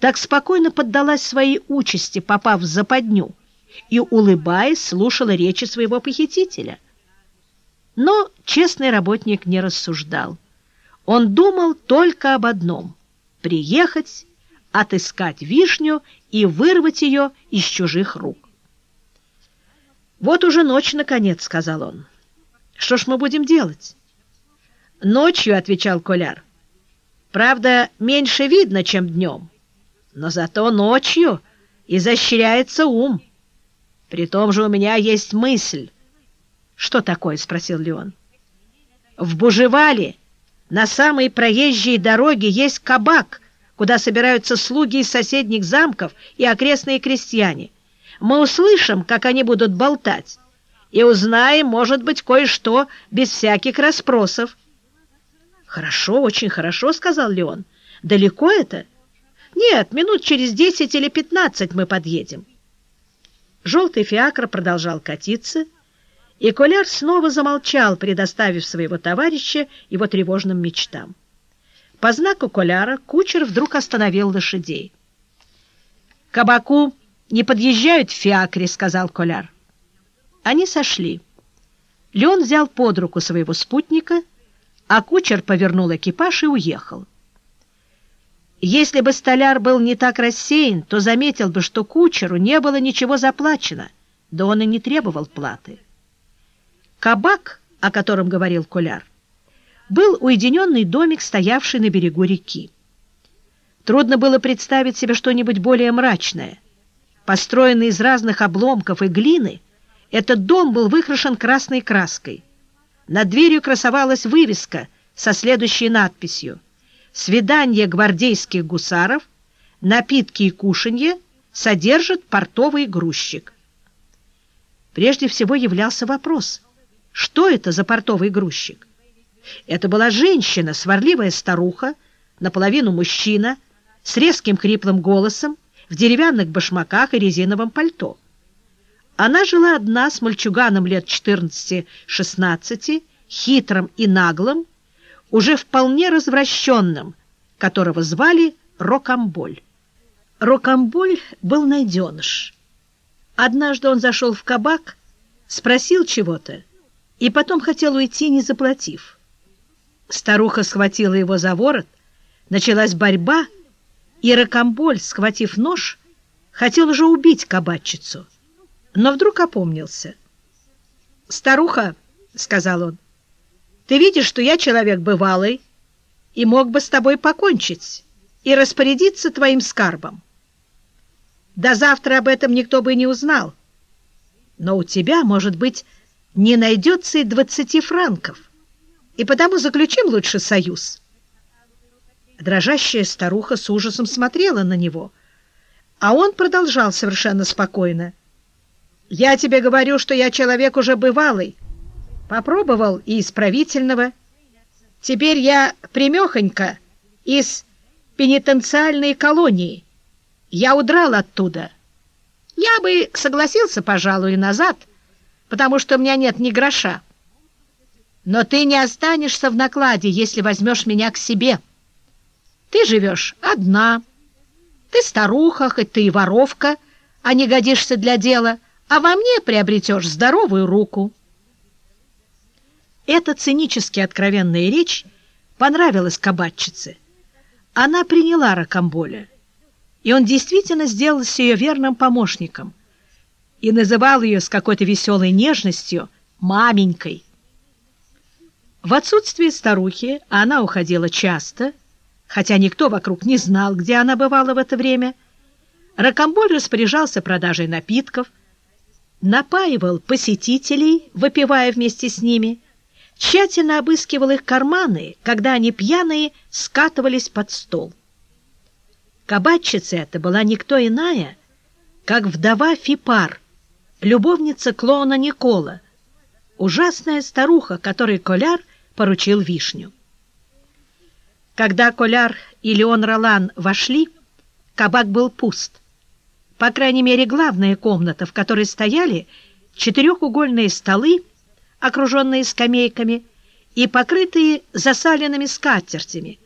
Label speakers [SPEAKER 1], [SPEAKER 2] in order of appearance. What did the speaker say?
[SPEAKER 1] так спокойно поддалась своей участи, попав в западню, и, улыбаясь, слушала речи своего похитителя. Но честный работник не рассуждал. Он думал только об одном — приехать, отыскать вишню и вырвать ее из чужих рук. «Вот уже ночь, наконец», — сказал он. «Что ж мы будем делать?» «Ночью», — отвечал Коляр. «Правда, меньше видно, чем днем, но зато ночью изощряется ум. При том же у меня есть мысль». «Что такое?» — спросил Леон. «В Бужевале на самой проезжей дороге есть кабак, куда собираются слуги из соседних замков и окрестные крестьяне. Мы услышим, как они будут болтать, и узнаем, может быть, кое-что без всяких расспросов. «Хорошо, очень хорошо», — сказал Леон. «Далеко это?» «Нет, минут через десять или пятнадцать мы подъедем». Желтый фиакр продолжал катиться, и Коляр снова замолчал, предоставив своего товарища его тревожным мечтам. По знаку Коляра кучер вдруг остановил лошадей. «Кабаку не подъезжают в фиакре», — сказал Коляр. Они сошли. Леон взял под руку своего спутника, а кучер повернул экипаж и уехал. Если бы столяр был не так рассеян, то заметил бы, что кучеру не было ничего заплачено, да он и не требовал платы. Кабак, о котором говорил Коляр, был уединенный домик, стоявший на берегу реки. Трудно было представить себе что-нибудь более мрачное — Построенный из разных обломков и глины, этот дом был выкрашен красной краской. Над дверью красовалась вывеска со следующей надписью «Свидание гвардейских гусаров, напитки и кушанье содержит портовый грузчик». Прежде всего являлся вопрос, что это за портовый грузчик? Это была женщина, сварливая старуха, наполовину мужчина, с резким хриплым голосом, в деревянных башмаках и резиновом пальто. Она жила одна с мальчуганом лет 14-16, хитрым и наглым, уже вполне развращенным, которого звали Рокамболь. Рокамболь был найденыш. Однажды он зашел в кабак, спросил чего-то и потом хотел уйти, не заплатив. Старуха схватила его за ворот, началась борьба, и Рокомболь, схватив нож, хотел уже убить кабачицу, но вдруг опомнился. «Старуха», — сказал он, — «ты видишь, что я человек бывалый и мог бы с тобой покончить и распорядиться твоим скарбом. До завтра об этом никто бы не узнал, но у тебя, может быть, не найдется и двадцати франков, и потому заключим лучше союз». Дрожащая старуха с ужасом смотрела на него, а он продолжал совершенно спокойно. «Я тебе говорю, что я человек уже бывалый. Попробовал и исправительного. Теперь я примехонько из пенитенциальной колонии. Я удрал оттуда. Я бы согласился, пожалуй, назад, потому что у меня нет ни гроша. Но ты не останешься в накладе, если возьмешь меня к себе». Ты живешь одна. Ты старуха, хоть ты и воровка, а не годишься для дела, а во мне приобретешь здоровую руку. Эта цинически откровенная речь понравилась кабачице. Она приняла Рокамболя, и он действительно сделался ее верным помощником и называл ее с какой-то веселой нежностью «маменькой». В отсутствие старухи, она уходила часто, хотя никто вокруг не знал, где она бывала в это время, Рокомболь распоряжался продажей напитков, напаивал посетителей, выпивая вместе с ними, тщательно обыскивал их карманы, когда они пьяные скатывались под стол. Кабачица эта была никто иная, как вдова Фипар, любовница клоуна Никола, ужасная старуха, которой Коляр поручил вишню. Когда Коляр и Леон Ролан вошли, кабак был пуст. По крайней мере, главная комната, в которой стояли четырехугольные столы, окруженные скамейками и покрытые засаленными скатертями,